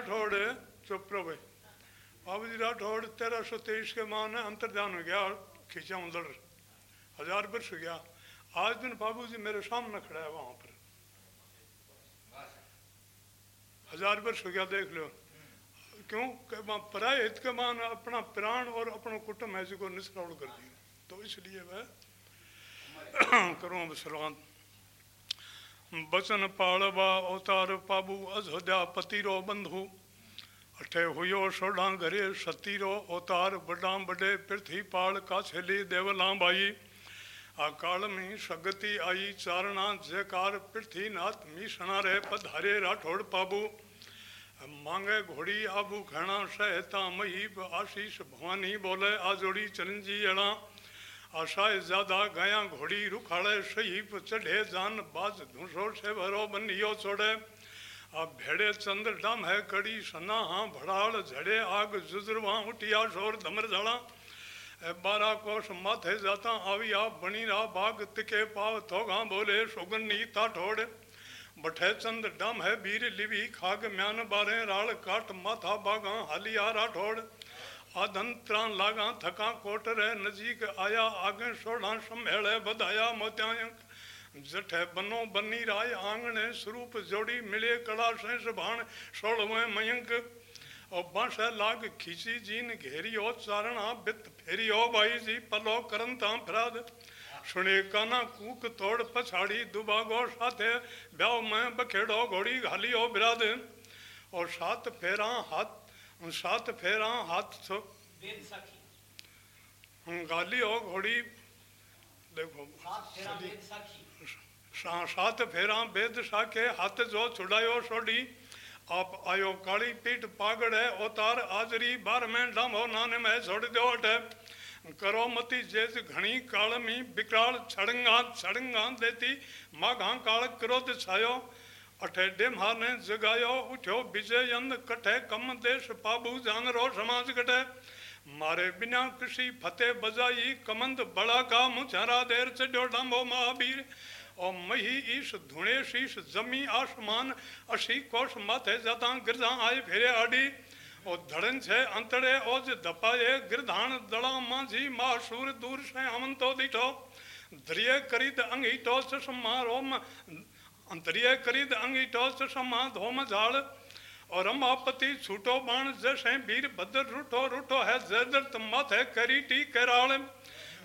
राठौड़ चुप रहो भाई बाबू जी राठौड़, तेरह सौ तेईस के मान अंतर्धान हो गया खींचा उधर हज़ार वर्ष हो गया। आज दिन बाबू जी मेरे सामने खड़ा है वहाँ पर। हज़ार वर्ष हो गया, देख लो। क्यों? पराय हित के मान अपना प्राण और अपना कुटुंब है को निष्काउट कर दिया। तो इसलिए वह करो सर्वांत बचन पाड़वा अवतार पाबू अयोध्या पतिरो बंधु. अठे हुयो सोडा घरे सतीरो, अवतार बड़ा बड़े पृथ्वी पाल काछेली देवला बाई अकाल में सगति आई चारणा, जयकार पृथ्वीनाथ मीसणा रे पधारे राठौड़ पाबू. मांगे घोड़ी आबू खैणा सहता मही आशीष भवानी बोले, आजोड़ी चरंजी अड़ा आशाए ज़्यादा गया घोड़ी रुखाड़े सही चढ़े जान बाज धूसो से भरो बनियो छोड़े अब भेड़े चंद्र डम है कड़ी, सना हाँ भड़ाड़ झड़े आग जुजरवा उठिया शोर धमर झाड़ा। बारह कोष माथे जाता आवी आप बनी रहा बाग तिके पाव थोगा बोले सुगन नीता ठोड़। बठे चंद डम है बीर लिवी, खाग म्यान बारे राल काट माथा बागा हालिया राठौड़ त्राण लागा, थका कोट रे नजीक आया, आगे सोड़ा संभेड़े बधाया मोत्यांक जठे बनो बनी राय, आंगणे स्वरूप जोड़ी मिले कड़ा से सभान सोलवे मयंक और बाँस लाग खींची जीन घेरियो, चारणा बित फेरियो, बाई जी पलो करंता फराद। सुने काना कूक तोड़ पछाड़ी, दुबागो साथे ब्याव में बखेड़ो घोड़ी घालियो बिराद। और सात फेरा हाथ सात फेरा हाथ छो गालियो घोड़ी देखो सात फेरा बेद साखे हाथ जो छुड़ायो सोड़ी आप आयो काली पीठ पागड़ है उतार आजरी बार में डामो नाने में छोड़ दो अटे करो मती जेज घणी काल में बिकराल छड़ंगा छड़ंगा देती माघा काल क्रोध छायो अठे डेम्हा ने जगायो, उठ्यो विजय अंध कठे कम देश पाबू जानरो समाज कटे मारे बिना किसी फतेह बजाई, कमंद बड़ा का मुझारा देर चढ़ो डांबो महावीर। और मही ईश धुणे शीश जमी आसमान, अशी कोश माथे जाता गिरजा आए फेरे आडी। और धड़न छे अंतड़े, ओज दपाए गिरधान दड़ा माझी मासूर दूर से अमंतो दिठो। द्रिय करीद अंगीटो चश्मा रोम अंतरिय करीद अंगीटो चश्मा धोम झाड़ और रमापति छूटो बाण जैसे वीर भद्र रूठो रूठो है जयदर्त माथे करी टी कराल।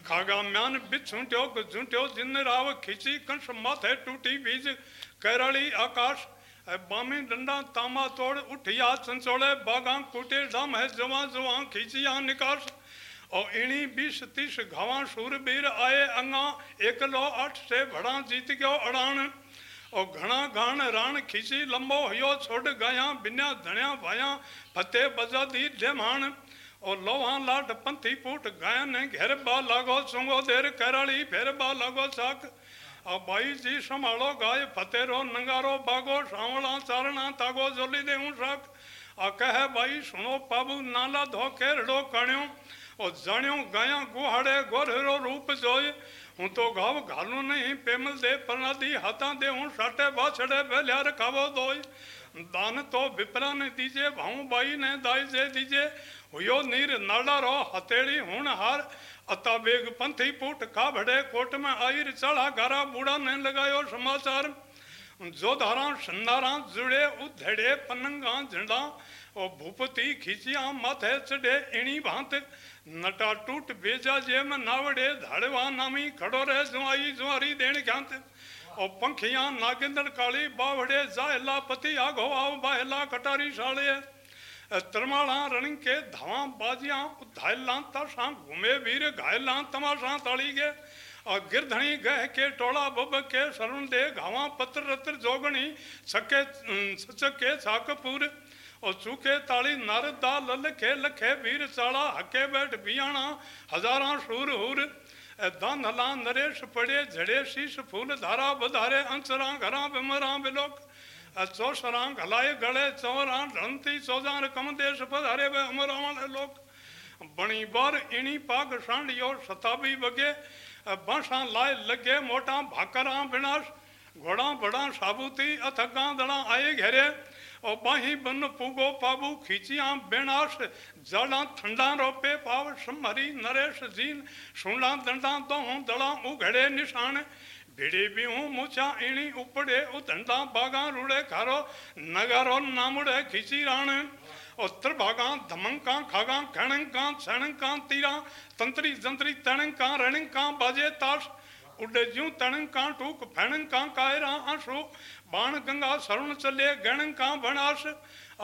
खागा म्यान बिछूट्यो गुझूट्यो जिन राव खींची कंस माथे टूटी बीज। कैराली आकाश बामी डंडा तामा तोड़ उठिया चंचोड़े बागा कुटे डम है जवा जवा खींचिया निकास और इणी बीस तीस घावा सूरबीर आए अंगा। एकलो अठ से भड़ा जीत गयो अड़ान और घना घाण राण खींची लंबो हयो छोड़ गया, बिन्या धण्या भाया फतेह बजा दी डेमाण और लोहा लाट पंथी पुट गायन, घेर बा लागो सुंगो देर कराली, फेर बा लागो साक। और भाई जी संभालो गाय फतेरो नंगारो बागो, सावला चारणा तागो जोली दे साक। आ कह भाई सुनो पाबू, नाला धोके रड़ो कण्यो। और जाण्यो गाया गुहाड़े गोरहरो रूप जोय हूँ तो गाव घालू नहीं, पेमल दे प्रणादी हाथा दे हूँ साटे बाछड़े बेलिया रखावो दोय दान तो विपरा ने दीजे, भाऊ बाई ने दाई जे दीजे। हुयो नीर नाड़ा रो हथेड़ी हूण हार। अता बेग पंथी पुट खा भड़े कोट में आयर चढ़ा गारा बूढ़ा ने लगायो समाचार। जो धारा संदारा जुड़े, उधेड़े पनंगा झंडा। और भूपति खींचिया माथे चढ़े, इणी भांत नटा टूट बेजा जेम नावड़े धाड़वा नामी खड़ो रे जुआई जुआरी देण ज्ञात और पंखिया नागिंदर काली बावड़े जाहला पति आगो आव बाहला कटारी साले तरमाला रणिंग के धावा बाजिया धायला ताशा घूमे वीर घायला तमाशा ताली गे। और गिरधणी गह के टोला बब के शरण दे घावा पत्र रत्र जोगणी सके सचके साकपुर। और चूके ताली नारदा ललखे लखे वीर चाला हके बैठ बियाणा हजारा शूर हुर दान हला नरेश पड़े झड़े शीश फूल धारा बधारे अंसरा घरा बिमरा बिलोक चौसरा घलाए गले चौरा ढंती चौजार कम देश पधारे वे अमरा लोग बणी बार इणी पाग सांडियो सताबी बगे बांसा लाए लगे मोटा भाकरा विनाश घोड़ा बड़ा साबुती अथगा दड़ा आए घेरे बाही बन पुगो पाबू खींचिया बेनाश जाड़ा ठंडा रोपे पाव समरी नरेश जीन सुना दंडा दोहों दड़ा उघड़े निशान भिड़ी बिहू मुछा इणी उपड़े उधंडा बागा रुड़े खारो नगारो नामुड़े खींची राण उत्तर भागा धमंका खागा खणंका छणंका तीरा तंत्री जंत्री तणंका रणंका बाजे ताश उड ज्यूं तणंका टूक फणंका कायरा आशो बाण गंगा सरुण चले गणंका बनाश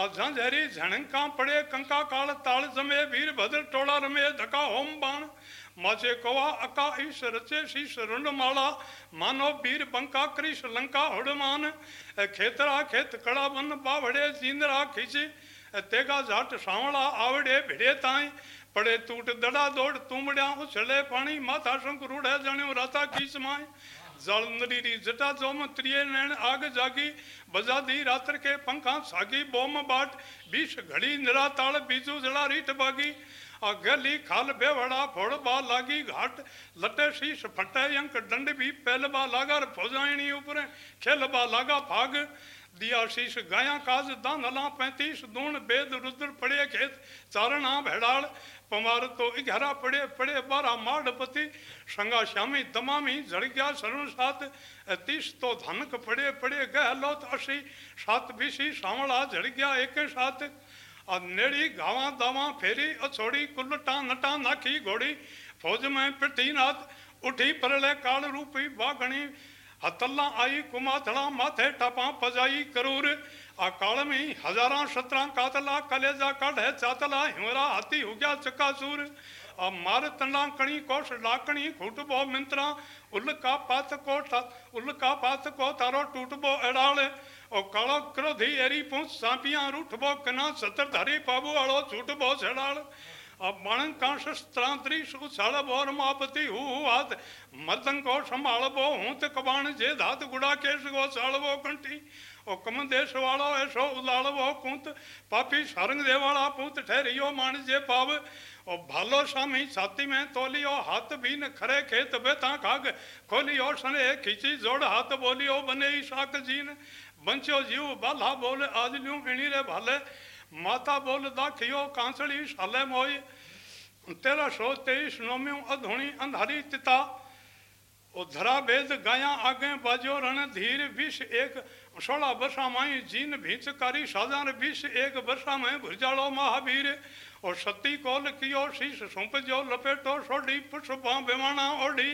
झांझरी झणंका पड़े, कंका काल ताल जमे, वीर भद्र टोला रमे, धका होम बाण। माचे कवा अका ईश रचे, शीश रुंड माला। मानो वीर बंका कृष लंका हुड़मान खेतरा खेत कड़ा बन बावड़े, जींदरा खींची। तेगा जाट सावड़ा आवड़े भिड़े ताई। पड़े टूट दड़ा दौड़ तुमड़िया उछले पानी माथा शंक रूढ़े जण्यो राता की समाय जल नरीरी जटा जोम, त्रिय नैन आग जागी। बजादी रात्र के पंखा सागी, बोम बाट। बीस घड़ी निराताल बीजू जड़ा रीट बागी। गली खाल बेवड़ा, फोड़ बा लागी घाट। लटे शीश फटे अंक दंड भी पहल बा लागा फौजाइनी ऊपर खेल बा लागा भाग। दिया शीश, गाया काज दान दानला पैंतीस, दून बेद रुद्र पड़े खेत, चारणा भेड़ाल पमार तो ग्यारह पड़े पड़े बारह माड़पति संगा श्यामी दमामी झड़ गया सरुण सात तीस तो धनक पड़े पड़े गहलोत असी, सात बीसी सावड़ा झड़ गया एक सात नेड़ी गावा दावा फेरी, अछोड़ी कुलटा नटा नाखी घोड़ी, फौज में पिटी नाथ उठी परले काल रूपी बागणी हतल्ला आई, कुमाथड़ा माथे टपा पजाई, करूर। आ काल में हजारा सतरा कातला, कलेजा काढ़, चातला हिमरा हाथी हो गया चकासूर आ मार तंडा कणी कोश लाकणी खूटबो मिंत्रा, उल्का पात को उल्का पात को तारो टूटबो एड़ाल ओ कालो क्रोधी एरी पूछ, सांपिया रूठबो कना, सतर धारी पाबू आलो छूटबो छड़ाल। बणका शस्त्रांतरी सुसाड़ बोर मापति हु हाथ। मदन को संभालबो हूँ त कबाण जे धात गुड़ा केस गो साड़बो कंठी। ओ कम देश वालो ऐसो उलाड़बो कुंत। पापी सारंग दे वाला पुत ठहरियो मान जे पाव। ओ भालो स्वामी छाती में तोलियो, हाथ भी न खरे खेत बेता खाग। खोलियो सने खींची जोड़ हाथ बोलियो, बने शाक जीन। बंचो जीव बाला बोले, आज ल्यू इणी रे भाले। माता बोल दाखियो कांसड़ी साले मोई। तेरह सौ तेईस नौम्यो अधोणी अंधारी तिता। धरा बेद गाया आगे बाजो रण धीर विष एक। सोलह वर्षा माई जीन भीचकारी साजार विष एक वर्षा में भुजालो महावीर। और सती कोल कियो शीश सुंप जो लपेटो सोडी पुष्पा बेवाना ओढ़ी।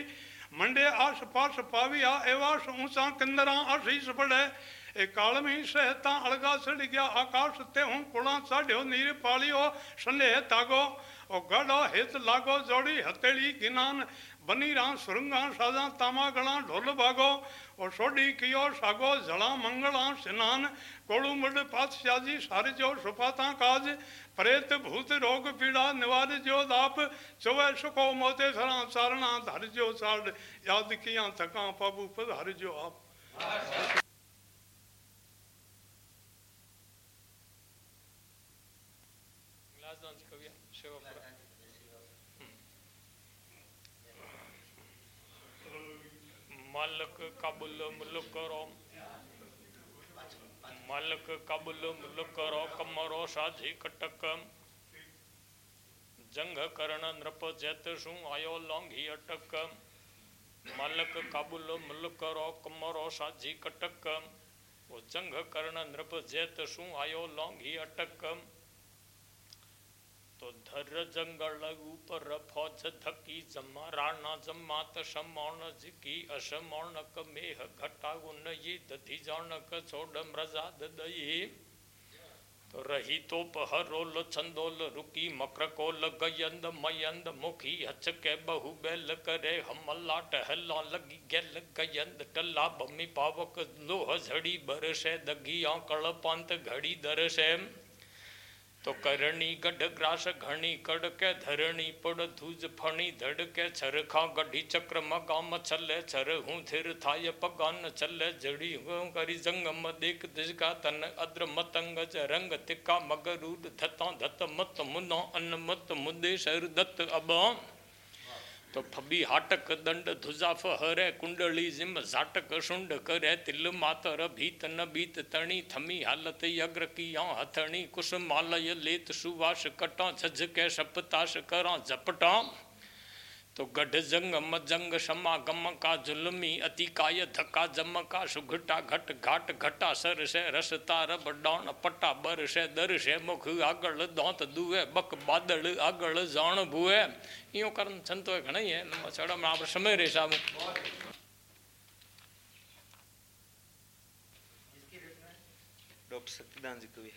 मंडे आस पास पाविया एवास ऊँचा किंदरा आशीष ए काल में सहता अलगा सड़ गया आकाश ते हूँ कुड़ा साढ़ो नीर पालियो सने तागो ओ गढ़ो हित लागो जोड़ी हथेली गिनान बनी रा सुरंगा साजा तामा गणा ढोल भागो और सोडी कियो सागो जड़ा मंगला स्नान कोड़ू मुड पातशाजी सारे जो सुपाता काज प्रेत भूत रोग पीड़ा निवार जो दाप चौवे सुखो मोते सरा चारणा धर जो साड़ याद किया थका पाबू पधार जो आप मालक काबुल मुल्क रो मालक काबुल मुल्क रो कमरो साझी कटक। जंग करण नृप जैत शू आयो लोंघी अटक। मालक काबुल मुल्क रो कमरो साझी कटक। वो जंग करण नृप जैत शू आयो लोंघी अटक। तो धर जंगल ऊपर फौज थकी जमा राणा जमात समौण जिकी असमौणक मेह घटा, उन ये दधि जौणक छोड़ मृजाद दई तो रही तो पहरोल छंदोल रुकी, मकर कोल गयंद मयंद मुखी हच के बहु बैल करे हमला टहला लगी गेल गयंद, टल्ला बम्मी पावक लोह झड़ी, बरसे दगी आंकड़ पंत घड़ी दरसे। तो करणी गढ़ ग्रास घणी कड़ के धरणी पड़ धूज फणी धड़ के छर खा गढ़ी चक्र मगाम छले छर हूँ थिर थाय पगान छले जड़ी हूँ करी जंगम देख दिजका तन अद्र मतंग रंग तिका मगरूड धता धत मत मुनो, अन मत मुदे शर दत्त अब तो फबी हाटक दंड धुजाफ हरे कुंडली जिम झाटक शुंड करे तिल मातर भीत न बीत तणी थमी हालत यग्र की या हथणी कुसुमालय लेत सुवास कटा झझ के सपताश करा झपटा तो गढ़ जंग मजंग शमा गम का जुलमी, अति काय धक्का, जम का सुघटा, घट घाट घटा, सर से रस तार बडाण पटा, बर से दर से मुख आगल दौत दुए बक बादल आगल जाण भुए यो कर्म संतो घणेई है न छड़ा आप समय रे साहब। डॉक्टर सत्यदान जी को भी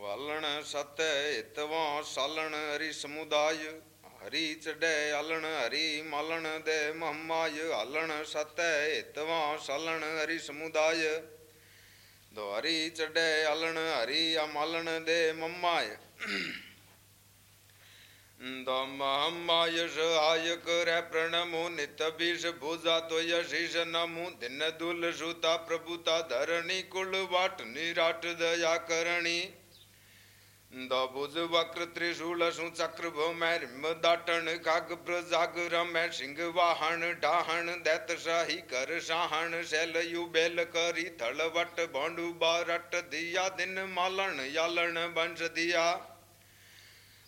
वलण सत हितवा सालण हरि समुदाय हरि चढ़े आलण हरि मालण दे महमाय आलण सत हितवा सालण हरि समुदाय द्वारी चढ़े आलण हरि अमालण दे मम्माय दमहमाय कर प्रणमो नितबीष भुजा तो यशीष नमो दिन दुल सुता प्रभुता धरणी कुल वाट निराट दया करणी दबुज वक्र त्रिशूल शु चक्र भौमैर मदाटन खग प्रजाग रम सिंह वाहन डाहन दैत शाही कर शाहन शैल यु बेल करी थल वट भोंडू बारट दिया दिन मालन यालन बंश दिया।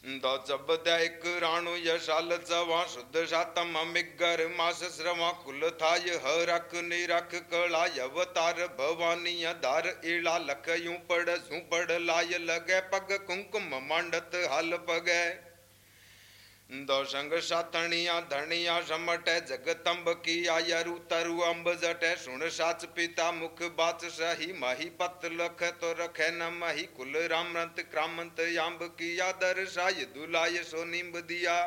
एक राणु यशाल जवा, शुद्ध सातम मिगर मास श्रवा, कुल थाय रख निरख कला अवतार भवानी धार इला लख यूँ पड़ सू पड़, लाय लगे, पग कुंकुम मांडत हल पगे। दो संग सातणिया धनिया समट जगतंब की आयरु तरु अम्ब जट। सुन साच पिता, मुख बाच सही, मही पत लख तो रखे न मही। कुल रामरंत, क्रामंत, यांब किया दर साय दुलाय सो निम्ब दिया।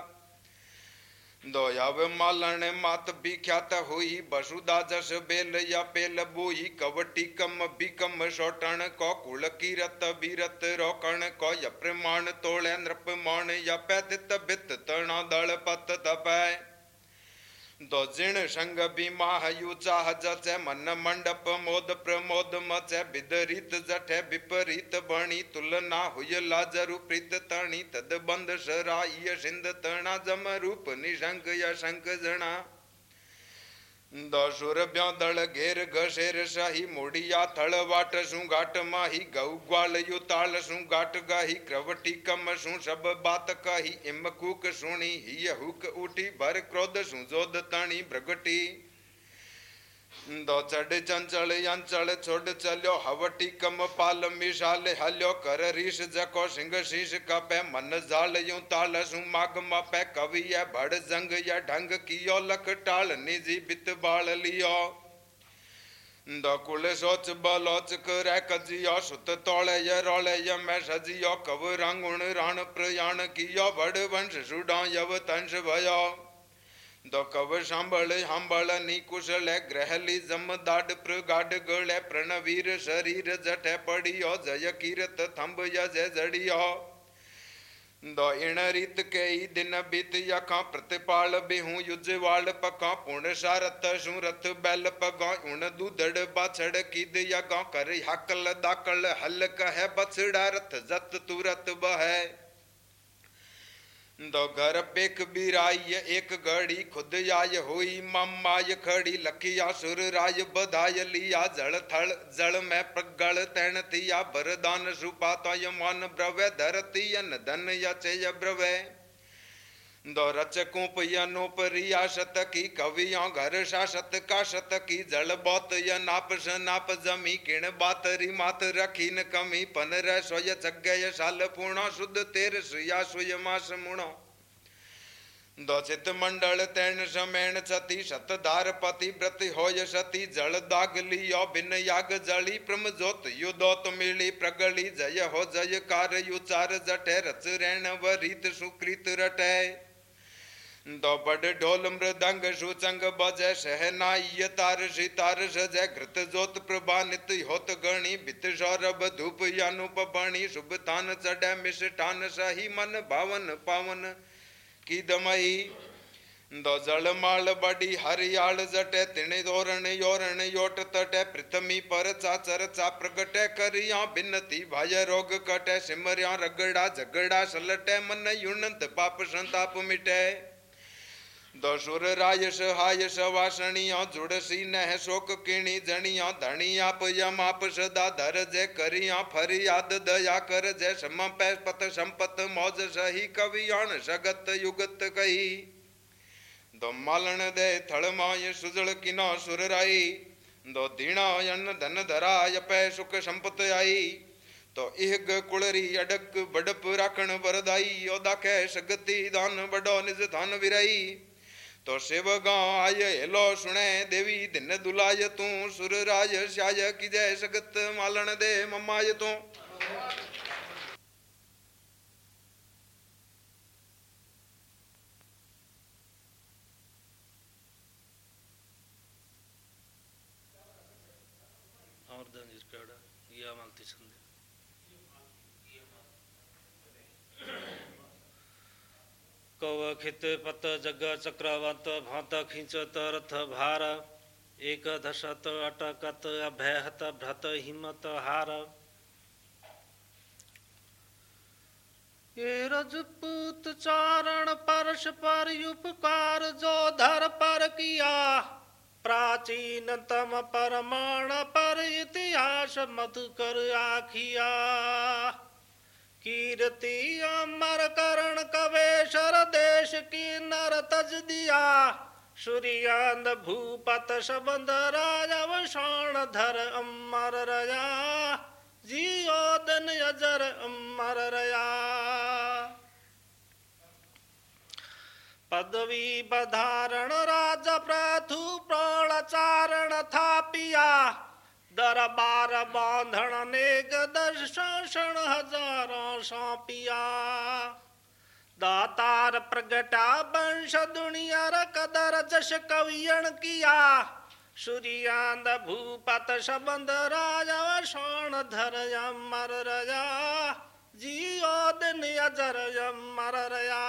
दोयाव मालण मात विख्यात हुई बसुदा जस बेल या पेल बोई कवटी कम बिकम सोटण को कुल कीरत बीरत रोकण को यप्रमाण तोले नृप या यपित भित तणा दल पत तपय दो जिण बीमा हयु चाह जचे मन मंडप मोद प्रमोद मचे बिदरित जठे विपरीत बणी तुलना हुय लाजरु प्रीत तणी तद बंद सराय सिंध तणा जम रूप निशंक यशंक जणा दशुर ब्यादळ घेर घसेर शाही मोडिया थल वाट सु गाट माही गौ ग्वाल यु ताल सु गाट गाही क्रवटी कम सु सब बात कही इम कूक सुणी ही हुक उठी, भर क्रोध सु जोद ताणी प्रगटी दो चढ़ चंचल अंचल छोड़ चलो, हवटी कम पाल मिशाल हल्यो, कर रीश जको सिंह शीश कपे, मन जाल यूँ ताल सु माग मपे कवि भड़ जंग या ढंग कियो, लख टाल निजी बित बाल लियो। द कुल सोच बलोच कर कजियो, सुत तोले य रोले य मैं सजियो कव रंगुण राण प्रयाण कियो बड़ वंश सुडा यव तंश भयो। सांभळ हांबळ निकुशल ग्रहली जम दाड प्रगाड गळे, प्रणवीर शरीर जठे पडियो, जय कीरत थंब यज जडियो। द इण रीत के दिन बीत यखा, प्रतिपाल बिहू युजवाल पका पुण शारत शू रथ बैल पगा, उण दूधड़ बाछड़ कीद यगा, कर हकल दाकल हल कह बछड़ा रथ जत तुरत बह। दो घर पेख बिराय एक घड़ी खुद आय हुई ममाय खड़ी लखिया सुर राय बधाय लिया जल थल जल में प्रगल तैन थिया बरदान सुपा तय मन ब्रवे धरती धन यचय ब्रवे दो रच कुप यनोप रियासत की कवियों घर शासत का शत की जल बहुत य नाप नाप जमी किण बात मात रखी न कमी पन रह सोय जगय साल पूर्णा शुद्ध तेर सुया सुय मास मुणो। दो मंडल तैन समेण सती सतधार पति व्रत होय सती, जल दाग लियो बिन याग जली, प्रम जोत युदोत मिली, प्रगली जय हो जय कार युचार जटे, रच रैण वरीत सुकृत रटे। दो बड़ ढोल मृदंग सुचंग बजय सहनाई तार सितार सजय घृत जोत प्रभानित होत गणी बित सौरभ धूप अनुप बणी शुभ तान चढ़े मिष्टान सही मन भावन पावन की दमई दो जलमाल बड़ी हरियाल जटे तिणे धोरण योरण योट तटे पृथ्वी पर चाचर चा प्रगटे करिया बिनती भाय रोग कटे सिमरिया रगड़ा झगड़ा सलटे मन युनंत पाप संताप मिटे दो सुर राय सहाय सवासणिया जुड़सी नह, शोक किणी, जणिया धणी आप यम आप सदा धर जय करिया, फरियाद, दया कर, जय सम पत संपत, मौज सही कवियाण सगत, युगत कही। दो मालण दे थड़ माय, सुजल किना, सुर राई। दो दीणा अन्न धन धरा यपै सुख संपत आई। तो इहग कुलरी अडक, बडप राखण, वरदाई। ओ दाखे, सगति दान बडो निज धान विराई तो शिव गाय हेलो सुने देवी, दिन दुलाय तू, सुर राज श्याय की जय, सगत मालन दे, ममाय तू कव खित पत जग चक्रवंत भात खिंचत रथ भार। एक दशत अटकत अभयहत भ्रत हिमत हार। ये रजपूत चारण परश पर उपकार जो धर पर किया। प्राचीनतम परमाण पर इतिहास मधुकर आखिया। कीर्ति अमर करण कवेशर देश की नर तज दिया। सूर्यांद भूपत सबंध राजवशाण धर अमर रया। जियो दिन अजर अमर रया। पदवी बधारण राज प्रथु प्राण था पिया दरबार बांधण नेक दर्शन हज़ारों सौंपिया। दातार प्रगटा वंश दुनिया कदर जश कवियण किया। सूर्यांद भूपत सबंध राजा सोण धर अमर रजा जियो दिन अजर अमर रया।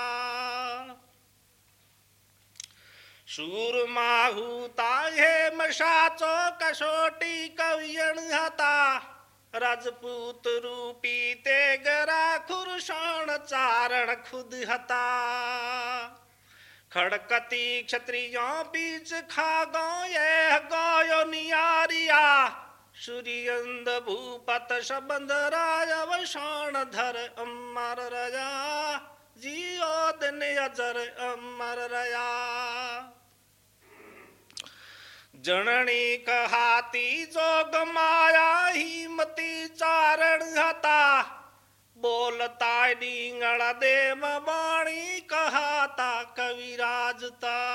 शूरमाहूता हे मशाचो कसोटी कवियण हता राजपूत रूपी ते गरा खुरशोण चारण खुद हता। खड़कती क्षत्रियों बीच खा गो ये गायो नियारिया, सूर्यंद भूपत शबंद राज शोण धर अमर रया जियो दिन अजर अमर रया। જણણી કહાતી જોગ માયા હિમતી ચારણ હતા બોલતા ડીંગળ દેવ વાણી કહાતા કવિરાજતા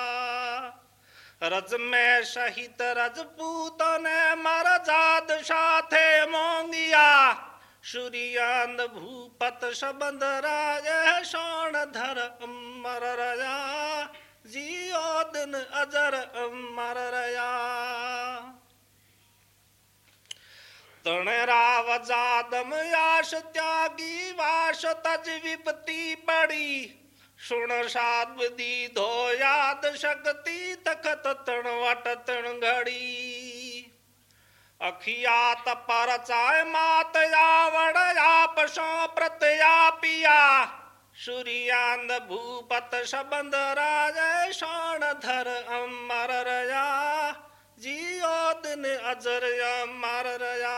રજ મેં સહિત રજપૂત ને મરજાદ સાથે મોંગિયા સૂર્યાંદ ભૂપત સંબંધ રાજ સોણ ધર અમર રજા जियो दिन अजर अमर रया। तणराव जादम याश त्यागी, वाश तज विपति पड़ी। सुण साधि धो याद शक्ति, तखत तण वट तण घड़ी। अखियात पर चाय मात यावड़ आप सो प्रत्या पिया सूर्यांद भूपत सबंध राज शाण धर अमर रया। जियो दिन अजर अमर रया।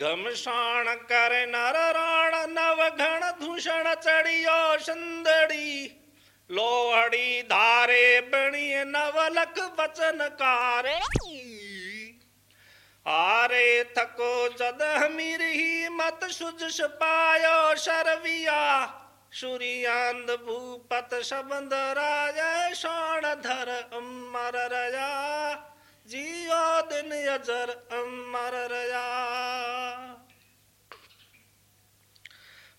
घमशाण कर नर राण नव घण दूषण चढ़ियो सुंदड़ी लोहड़ी धारे बणी नवलख वचन कारे आरे थको जद हमीर ही मत सुज पायो शरविया। सूर्यांद भूपत सबंध राज शाण धर अमर रया। जियो दिन अजर अमर रया।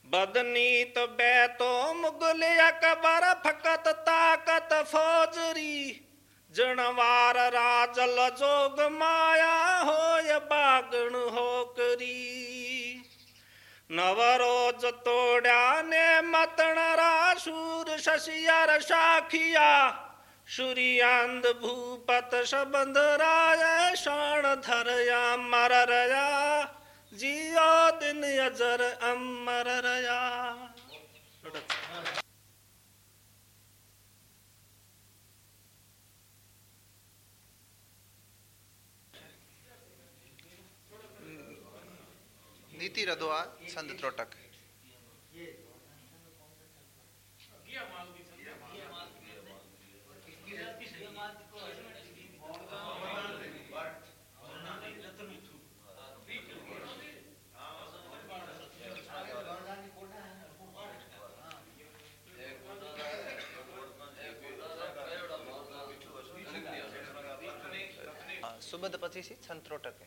बदनीत बैतो मुगल अकबर फकत ताकत फौजरी। जणवार राजल जोग माया होय बागण होकरी। नवरोज तोड्याने मतणरा सूर शशियर शाखिया। शुरियांद भूपत शबंद राय शाण धरया मर रया जियो दिन अजर अमर रया। नीति रधोआ छंद त्रोटक हाँ, सुबद પછી છે છંદ ત્રોટકે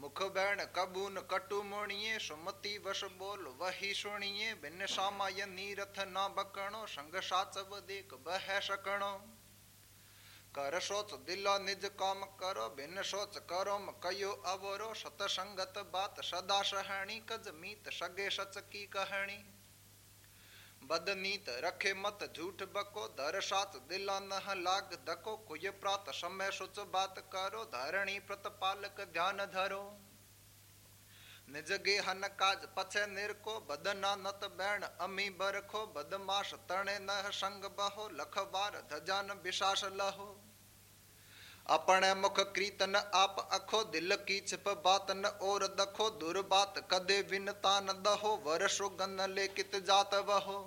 मुख बैण कबून कटु मोणिए सुमति वश बोल वही सुणिये बिन सामाय नीरथ न बकणो संग साचव देख बह सकणो कर सोच दिलो निज काम करो बिन सोच करो म अवरो सतसंगत बात सदा सहणी कज मीत सगे सच की कहानी बदनीत रखे मत झूठ बको, धर साच दिला नह लाग धको, कुय प्रात समय सुच बात करो, धरणी प्रतपालक ध्यान धरो। निज गे हन काज पछे निरको बदना नत बैण अमी बरखो बदमाश तणे नह संग बहो, लख बार धजान विशास लहो। अपने मुख कीर्तन आप अखो, दिल की छिप बात न और दखो, दुर बात कदे विनता न दहो वर्षो गन लेकित जात वहो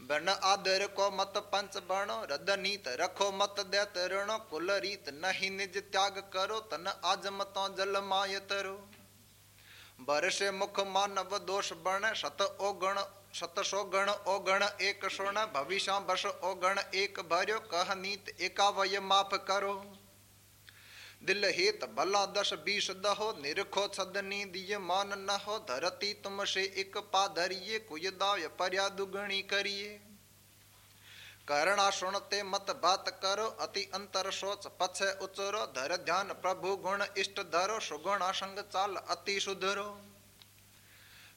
बन आदर को मत पंच बणो रद नीत रखो मत देत ऋणो कुल रीत नहीं निज त्याग करो तन आज मतो जल माय तरो बरसे मुख मानव दोष बण सत ओगण सत सो गण ओगण एक सोण भविष्य बस ओगण एक भर्यो कह नीत एकावय माफ़ करो दिल हेत भला दस बीस दहो, निरखो छदनी दिय मान न हो धरती तुम से एक पा धरिए कुय दाव पर्या दुगणी करिए करना सुनते मत बात करो, अति अंतर सोच पछे उचरो, धर ध्यान प्रभु गुण इष्ट धरो, सुगुण संग चाल अति सुधरो।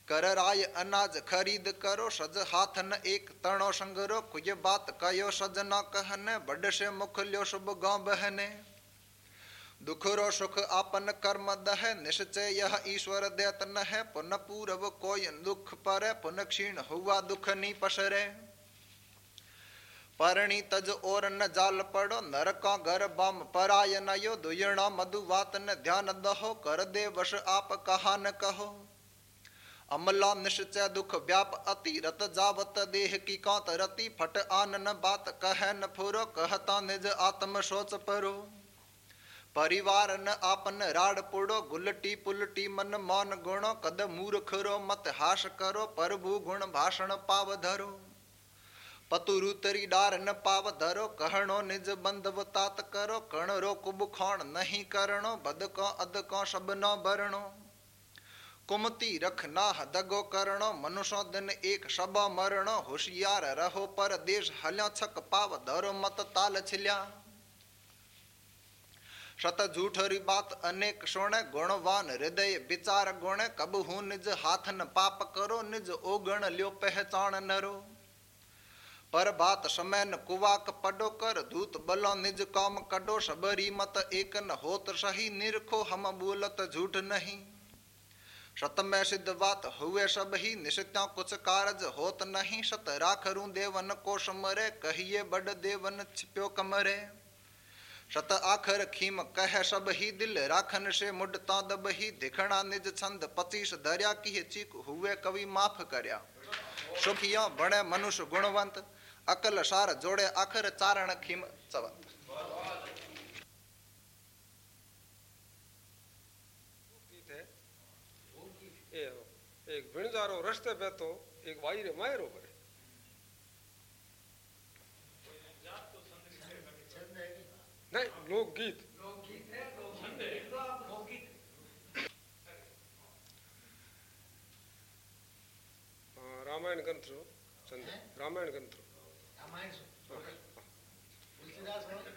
कर राय अनाज खरीद करो, सज हाथ न एक तणो संगरो, कुय बात कयो, सज न कहने, बड़ से मुख ल्यो शुभ गाँव बहने। दुखरो सुख आपन कर्म दह, निश्चय यह ईश्वर देत न है पुन पूरव कोय दुख पर, पुन क्षीण हुआ दुख नी पसरे। परणी तज और न जाल पड़ो, नरका घर बाम पराय न यो दुयणा मधुवात न ध्यान दहो, कर दे वश आप कहा न कहो। अमला निश्चय दुख व्याप अति, रत जावत देह की कांत रति। फट आन न बात कह न फुरो, कहता निज आत्म सोच परो। परिवार न आपन राड पुड़ो, गुलटी पुलटी मन मान गुणो, कद मूर्खरो मत हास करो, प्रभु गुण भाषण पाव धरो। पतुरुतरी डार न पाव धरो, कहणो निज बंधव तात करो, कण रो कुब खाण नहीं करणो, बद को अद को सब न भरणो कुमति रख ना दगो करणो, मनुष्य दिन एक सबा मरणो, होशियार रहो पर देश हल्या छक पाव धरो, मत ताल छिल्या। शत झूठरी बात अनेक सोणे गुणवान हृदय विचार गुण कब हूँ निज हाथन पाप करो, निज ओगण ल्यो पहचान नरो। पर बात समय न कुवाक पडो कर धूत बलो निज काम कडो सबरी मत एक न होत सही, निरखो हम बोलत झूठ नहीं। सत में सिद्ध बात हुए सब ही निश्चित्या कुछ कारज होत नहीं सत राखरू देवन को समरे कहिए बड़ देवन छिप्यो कमरे। सत आखर खीम कह सब ही दिल राखन से मुड दब ही दिखना निज छंद पचीस दरिया की चीक हुए कवि माफ़ करया। सुखिया बड़े मनुष्य गुणवंत, अकल सार जोड़े आखर चारण खीम चवंत। एक भिणजारो रस्ते पे तो एक वाई रे मायरो करे नहीं लोकगीत। हाँ, रामायण ग्रंथ रामायण ग्रंथ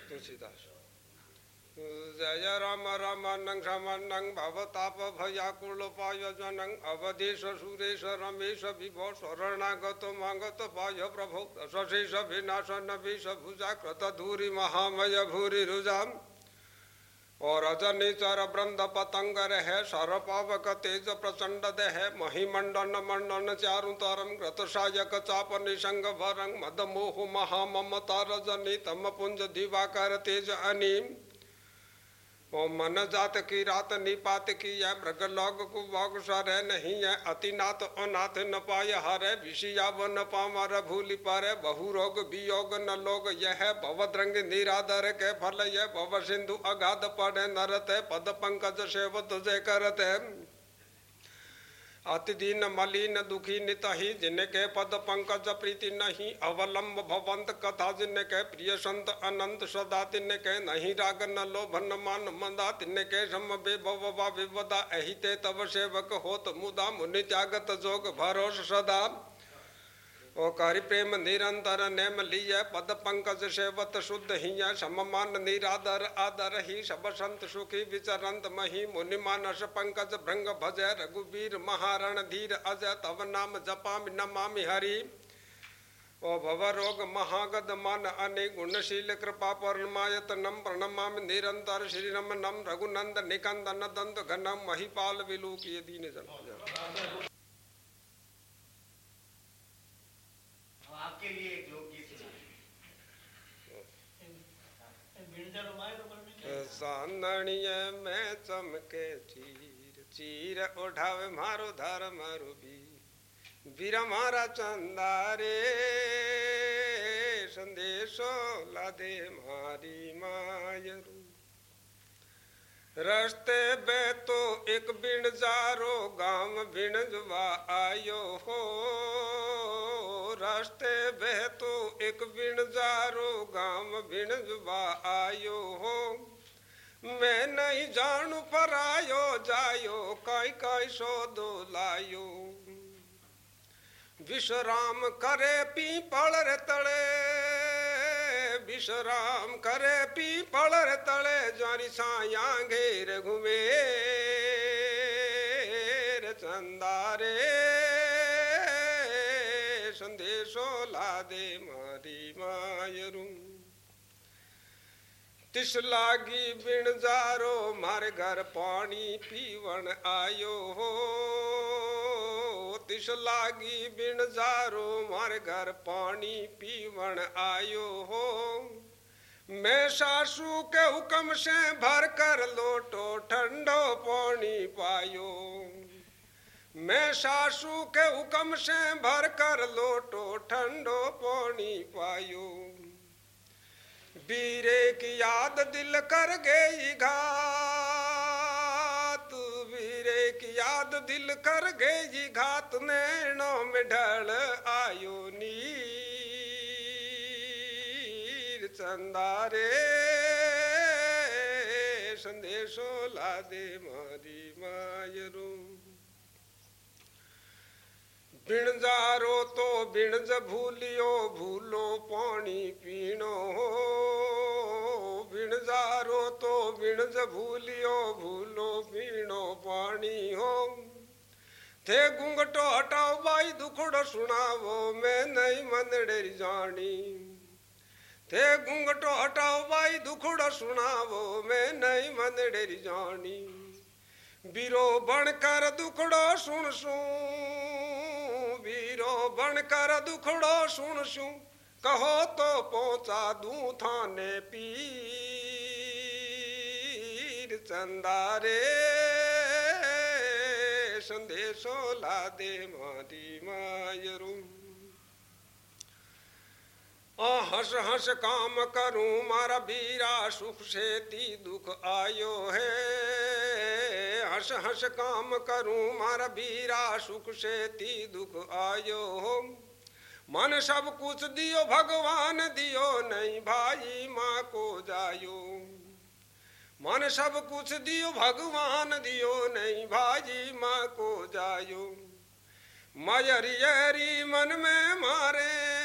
तुलसीदास। जय राम रामानंग भवताप भयाकुलोपायजनं अवधेश सुरेश रमेश विभो शरणागत पाय प्रभो दशेष विनाशन विष भुजा कृत धूरी महामय भूरि रुजाम। और अजनी चर वृंद पतंग रह सर पावक तेज प्रचंड देह महिमंडन मंडन चारु तरम कृत सायक चाप निसंग भरंग मद मोह महाममता रजनी तम पुंज दिवाकर तेज अनीम। ओ मन जात की रात निपात की है, मृग लोग को भोग सर नहीं है। अति नाथ अनाथ न पाय हर, विषिया व न पामर भूलि है बहु रोग वियोग न लोग यह भवद्रंग निरादर के फल यह भव सिंधु अगाध पढ़े नरत है पद पंकज सेव तुझे करते। अति दीन मलिन दुखी नित जिनके पद पंकज प्रीति नहीं, अवलंब भवंत कथा, जिनके प्रिय संत अनंत सदा, तिनके नहीं राग न लोभ न मान मंदा, तिनके सम बेभव विवदा अहिते तब सेवक होत मुदा, मुनि त्यागत जोग भरोस सदा। ओ करि प्रेम निरंतर नेम लिय, पद पंकज सेवत शुद्ध ही सममान निरादर आदर ही, सब संत सुखी विचरंत मही, मुनि मानस पंकज भृंग भज, रघुवीर महारण धीर अज तव नाम जपामि, नमामि हरि। ओ भव रोग महागद मान अनि गुणशील कृपा परमायत नम प्रणमामि निरंतर श्री नम नम रघुनंद निकंदन दंत घनम, महिपाल विलू दीन जन आपके लिए एक लोकगीत चांदणिय में चमके चीर चीर उठावे मारो धार मारो भी वीर मारा चंदारे, संदेशो लादे मारी मायरू। रस्ते बे तो एक बिण जारो, गाँव बिण जवा आयो हो। रास्ते बह तो एक बिन जारो, गाँव बिन जुबा आयो हो। मैं नहीं जानू, पर आयो जायो, काई काई सो दो लायो। विश्राम करे पी पड़ रे तड़े। विश्राम करे पी पड़ रे जारी साया घेर घूमे चंदारे, संदेशो ला दे मारी मायरू। तिस लागी बिन जारो, मारे घर पानी पीवन आयो हो। तिस लागी बिन जारो मारे घर पानी पीवन आयो हो। मैं सासू के हुक्म से भर कर लोटो ठंडो पानी पायो। मैं सासू के हुक्म से भर कर लोटो ठंडो पानी पायो। बीरे की याद दिल कर गई घात बीरे की याद दिल कर गई घात नैनो में ढल आयो नीर चंदारे। संदेशो ला दे मारी मायरू। बिणजारो तो बिणज भूलियो, भूलो पानी पीनो बिणजारो तो बिणज भूलियो, भूलो पीनो पानी हो। थे घूंघटो हटाओ भाई दुखड़ो सुनावो, मैं नहीं मंदड़ेरी जानी। थे घूंघटो हटाओ भाई दुखड़ो सुनावो, मैं नहीं मंदड़ेरी जानी। बीरो बनकर दुखड़ो सुन सू, बीरो बनकर दुखड़ो सुन सू। कहो तो पहुँचा दू थाने पीर चंदारे, संदेशो ला दे मारी मायरू। हंस हंस काम करूँ, मारा बीरा सुख से ती दुख आयो है। हंस हंस काम करूँ, मारा बीरा सुख से ती दुख आयो हो। मन सब कुछ दियो, भगवान दियो, नहीं भाई माँ को जायो। मन सब कुछ दियो, भगवान दियो, नहीं भाई माँ को जायो। मायरियरी मन में मारे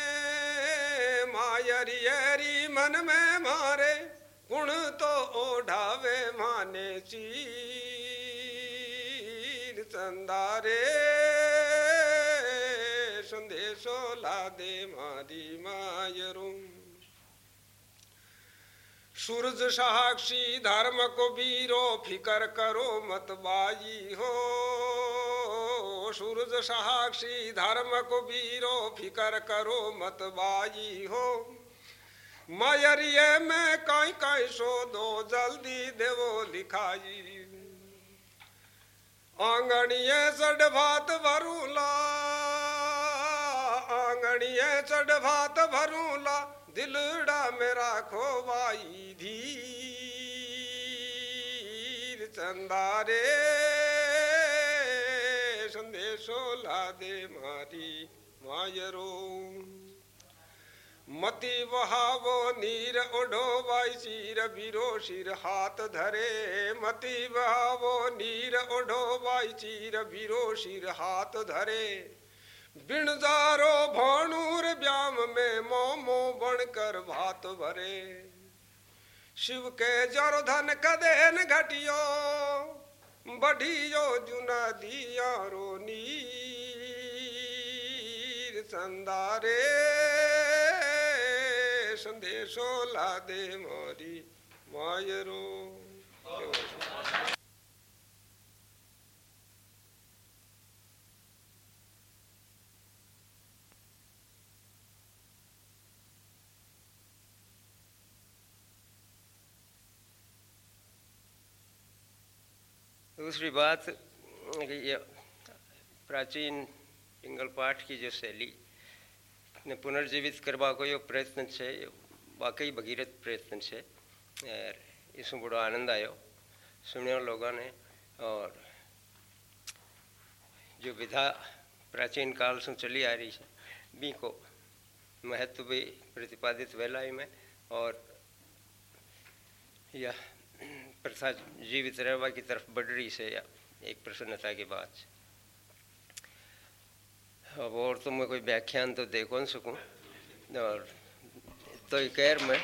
मायरियरी मन में मारे, गुण तो ओढ़ावे माने चीर चंदारे। संदेशो ला दे मारी मायरू। सूरज साक्षी धर्म को बीरो फिकर करो मत बाई हो। सूरज साक्षी धर्म को बीरो फिकर करो मत बाई हो। मायरिये में कहीं कहीं सो दो जल्दी देवो लिखाई। आंगणिये चढ़ भात भरूला, आंगणिये चढ़ भात भरूला। दिलड़ा मेरा खोवाई धीर चंदारे, संदेशो ला दे मारी मायरो। मती बहावो नीर ओढ़ो बाई सिर बिरो सिर हाथ धरे। मती बहावो नीर ओढ़ो बाई सिर बिरो सिर हाथ धरे। बिणजारो भाणूर ब्याम में मोमो बनकर भात भरे। शिव के जर धन कदेन घटियो, बढ़ियो जुना दिया रो नीर। चंदारे संदेशो ला दे मोरी मायरो। दूसरी बात ये प्राचीन पिंगल पाठ की जो शैली ने पुनर्जीवित करवा को यो प्रयत्न છે वाकई भगीरथ प्रयत्न છે और इसमें बड़ा आनंद आयो सुनने लोगों ने, और जो विधा प्राचीन काल से चली आ रही है, बी को महत्व भी प्रतिपादित वेलाई में, और यह प्रथा जीवित रहवा की तरफ़ बढ़ रही से एक प्रसन्नता के बाद अब और तो मैं कोई व्याख्यान तो देखो न सकूँ। और तो कैर में